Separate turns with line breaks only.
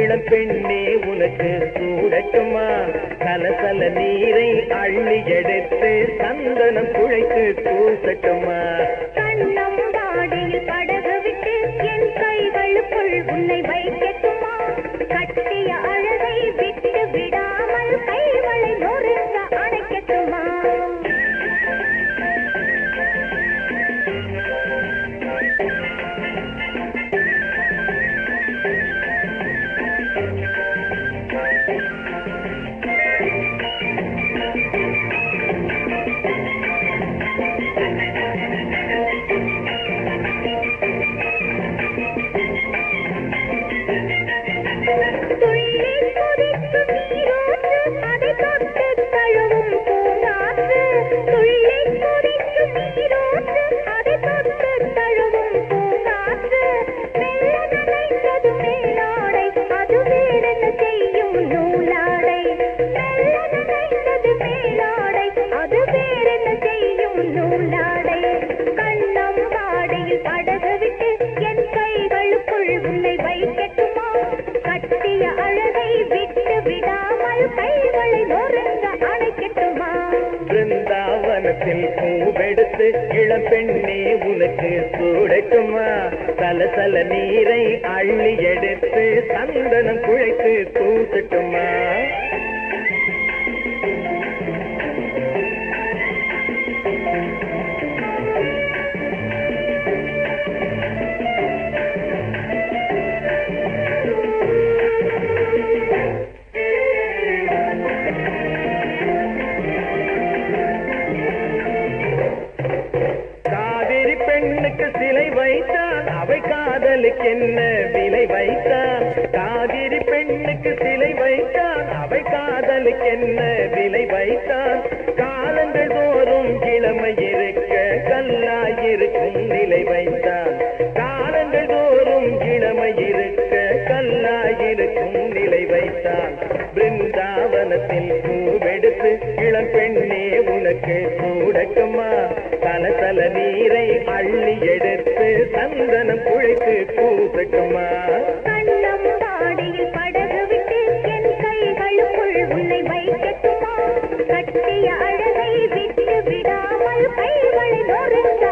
இளம் பெண்ணே உனக்கு சூடட்டுமா கலசல நீரை அள்ளி எடுத்து சந்தனம் குழைத்து பூசட்டுமா?
கண்ணம் வாடையில் படகு விட்டு என் கைகளுக்குள் உன்னை வைக்கட்டுமா? கட்டிய அழகை விட்டு விடாமல் கைகளை நொறுங்க நூலாடை கண்ணம் வாடையில் படகு விட்டு என் கைகளுக்குள் உன்னை வைக்கட்டுமா? கட்டிய அழகை விட்டு விடாமல் கைகளை நொறுங்க அணைக்கட்டுமா?
பிருந்தாவனத்தில் பூவெடுத்து உனக்கு சூடட்டுமா? நீரை அள்ளி எடுத்து சந்தனம் குழைத்து பூசட்டுமா? அவை காதலுக்கு என்ன விலை வைத்தான்? காவிரி பெண்ணுக்கு சிலை வைத்தான். அவை காதலுக்கு என்ன விலை வைத்தான்? காலங்கள் தோறும் கிழமை இருக்க கல்லாயிருக்கும் நிலை வைத்தான். காலங்கள் தோறும் கிழமை இருக்க கல்லாயிருக்கும் நிலை வைத்தான். பிருந்தாவனத்தில் பூவெடுத்து இளம் பெண்ணே உனக்கு கூடக்குமா தல தல நீரை சந்தனம் குழைத்து பூசட்டுமா?
கண்ணம் வாடையில் படகு விட்டு என் கைகளுக்குள் உன்னை வைக்கட்டுமா? கட்டிய அழகை விட்டு விடாமல் கைகளை நொறுங்க